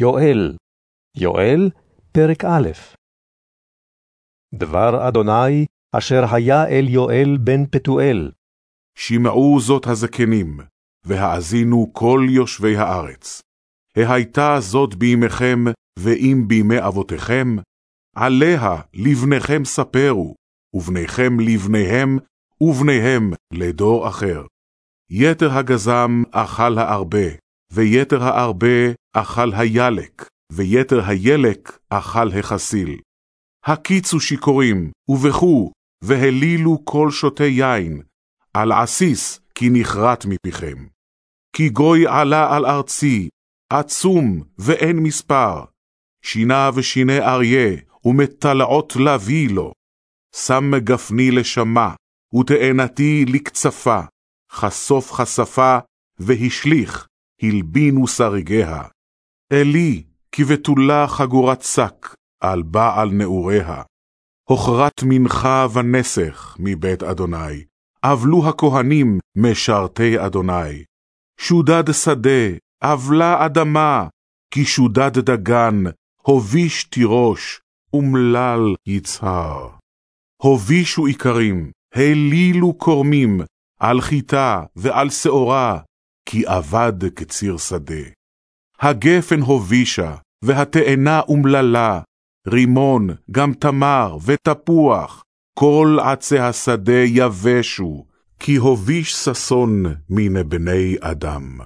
יואל, יואל, פרק א'. דבר אדוני אשר היה אל יואל בן פתואל. שמעו זאת הזקנים, והאזינו כל יושבי הארץ. ההייתה זאת בימיכם, ואם בימי אבותיכם, עליה לבניכם ספרו, ובניכם לבניהם, ובניהם לדור אחר. יתר הגזם אכל הארבה, ויתר הארבה אכל הילק, ויתר הילק אכל החסיל. הקיצו שיכורים, ובכו, והלילו כל שותי יין, על עסיס כי נכרת מפיכם. כי גוי עלה על ארצי, עצום ואין מספר, שינה ושיני אריה, ומטלעות לביא לו. שם גפני לשמה, ותאנתי לקצפה, חשוף חשפה, והשליך, הלבינו שריגיה. אלי, כי בתולה חגורת שק, על בעל נעוריה. הוכרת מנחה ונסך מבית אדוני, אבלו הכהנים משרתי אדוני. שודד שדה, אבלה אדמה, כי שודד דגן, הוביש תירוש, אומלל יצהר. הובישו איכרים, העלילו קורמים, על חיטה ועל שעורה, כי אבד כציר שדה. הגפן הובישה, והתאנה אומללה, רימון, גם תמר ותפוח, כל עצי השדה יבשו, כי הוביש ששון מן בני אדם.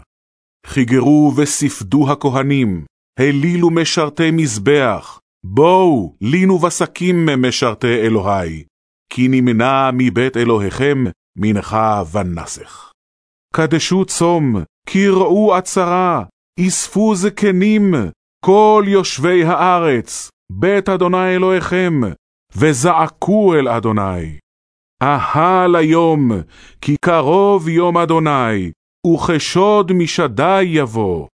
חיגרו וספדו הכהנים, העלילו משרתי מזבח, בואו, לינו בשקים משרתי אלוהי, כי נמנע מבית אלוהיכם מנחה ונסך. קדשו צום, קראו עצרה, אספו זקנים, כל יושבי הארץ, בית אדוני אלוהיכם, וזעקו אל אדוני. אהל היום, כי קרוב יום אדוני, וכשוד משדי יבוא.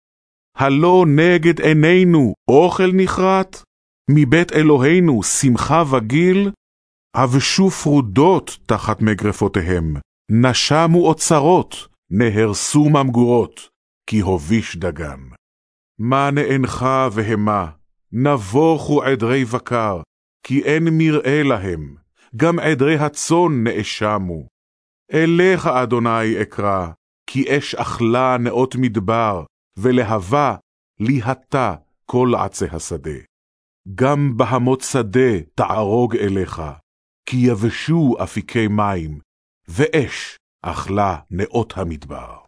הלא נגד עינינו אוכל נכרת? מבית אלוהינו שמחה וגיל? אבשו פרודות תחת מגרפותיהם, נשמו אוצרות, נהרסו ממגורות, כי הוביש דגן. מה נאנך והמה, נבוכו עדרי בקר, כי אין מרעה להם, גם עדרי הצאן נאשמו. אליך, אדוני, אקרא, כי אש אכלה נאות מדבר, ולהבה ליהתה כל עצי השדה. גם בהמות שדה תערוג אליך, כי יבשו אפיקי מים, ואש אכלה נאות המדבר.